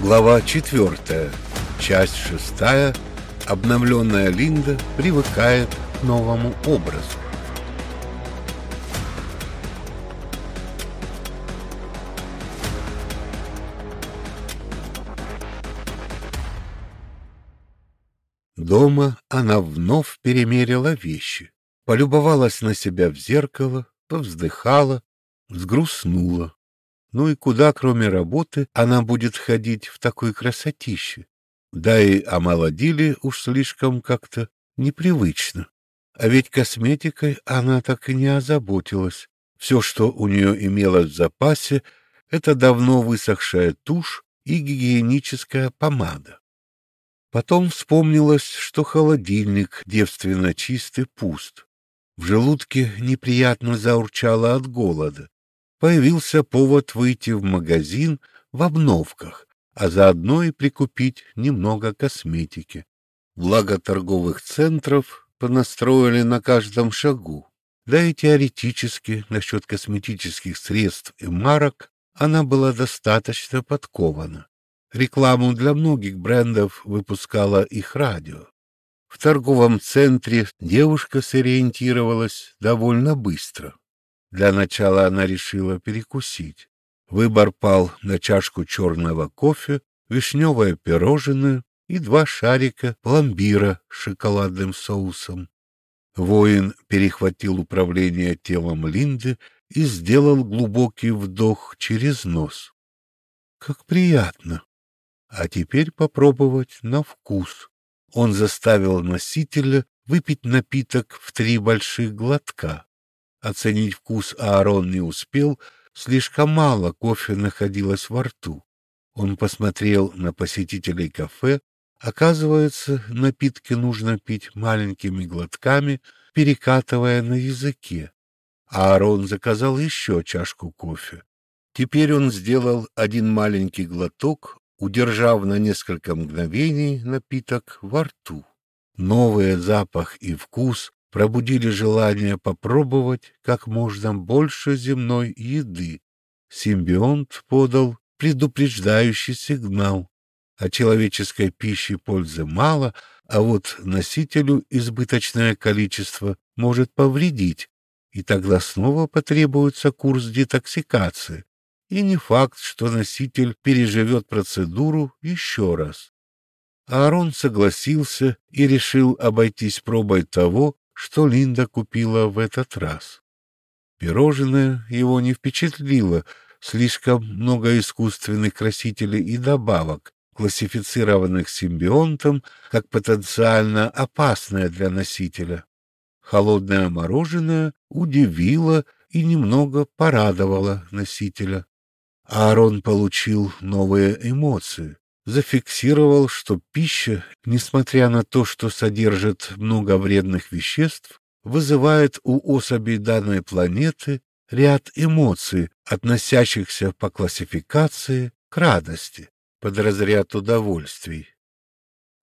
Глава четвертая. Часть шестая. Обновленная Линда привыкает к новому образу. Дома она вновь перемерила вещи, полюбовалась на себя в зеркало, повздыхала, взгрустнула. Ну и куда, кроме работы, она будет ходить в такой красотище? Да и омолодили уж слишком как-то непривычно. А ведь косметикой она так и не озаботилась. Все, что у нее имелось в запасе, это давно высохшая тушь и гигиеническая помада. Потом вспомнилось, что холодильник девственно чистый пуст. В желудке неприятно заурчало от голода появился повод выйти в магазин в обновках, а заодно и прикупить немного косметики. Благо торговых центров понастроили на каждом шагу. Да и теоретически насчет косметических средств и марок она была достаточно подкована. Рекламу для многих брендов выпускала их радио. В торговом центре девушка сориентировалась довольно быстро. Для начала она решила перекусить. Выбор пал на чашку черного кофе, вишневое пирожное и два шарика пломбира с шоколадным соусом. Воин перехватил управление телом Линды и сделал глубокий вдох через нос. Как приятно! А теперь попробовать на вкус. Он заставил носителя выпить напиток в три больших глотка. Оценить вкус Аарон не успел, слишком мало кофе находилось во рту. Он посмотрел на посетителей кафе. Оказывается, напитки нужно пить маленькими глотками, перекатывая на языке. Аарон заказал еще чашку кофе. Теперь он сделал один маленький глоток, удержав на несколько мгновений напиток во рту. Новый запах и вкус пробудили желание попробовать как можно больше земной еды. Симбионт подал предупреждающий сигнал. О человеческой пище пользы мало, а вот носителю избыточное количество может повредить, и тогда снова потребуется курс детоксикации. И не факт, что носитель переживет процедуру еще раз. Аарон согласился и решил обойтись пробой того, что Линда купила в этот раз. Пирожное его не впечатлило, слишком много искусственных красителей и добавок, классифицированных симбионтом как потенциально опасное для носителя. Холодное мороженое удивило и немного порадовало носителя. Аарон получил новые эмоции зафиксировал, что пища, несмотря на то, что содержит много вредных веществ, вызывает у особей данной планеты ряд эмоций, относящихся по классификации к радости, под разряд удовольствий.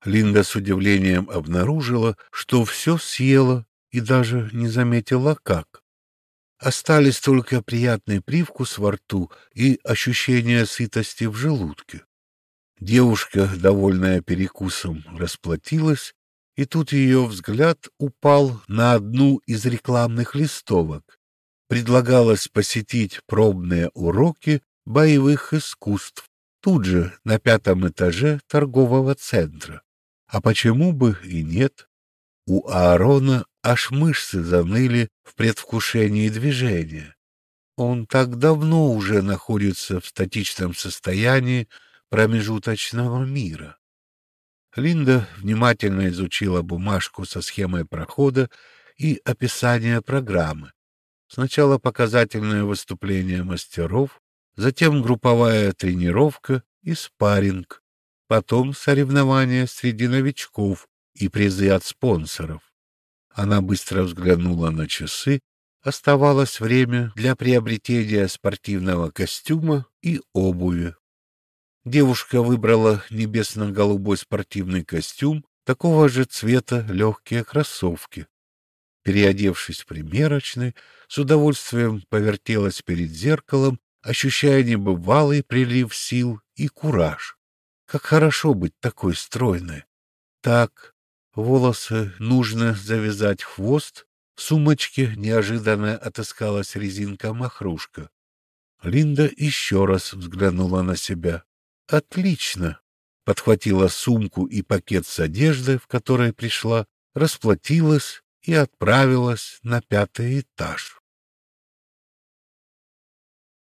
Линда с удивлением обнаружила, что все съела и даже не заметила как. Остались только приятный привкус во рту и ощущение сытости в желудке. Девушка, довольная перекусом, расплатилась, и тут ее взгляд упал на одну из рекламных листовок. Предлагалось посетить пробные уроки боевых искусств тут же на пятом этаже торгового центра. А почему бы и нет? У Аарона аж мышцы заныли в предвкушении движения. Он так давно уже находится в статичном состоянии, промежуточного мира. Линда внимательно изучила бумажку со схемой прохода и описание программы. Сначала показательное выступление мастеров, затем групповая тренировка и спарринг, потом соревнования среди новичков и призы от спонсоров. Она быстро взглянула на часы. Оставалось время для приобретения спортивного костюма и обуви. Девушка выбрала небесно-голубой спортивный костюм, такого же цвета легкие кроссовки. Переодевшись примерочной, с удовольствием повертелась перед зеркалом, ощущая небывалый прилив сил и кураж. Как хорошо быть такой стройной. Так, волосы нужно завязать хвост, в сумочке неожиданно отыскалась резинка-махрушка. Линда еще раз взглянула на себя. Отлично! Подхватила сумку и пакет с одеждой, в которой пришла, расплатилась и отправилась на пятый этаж.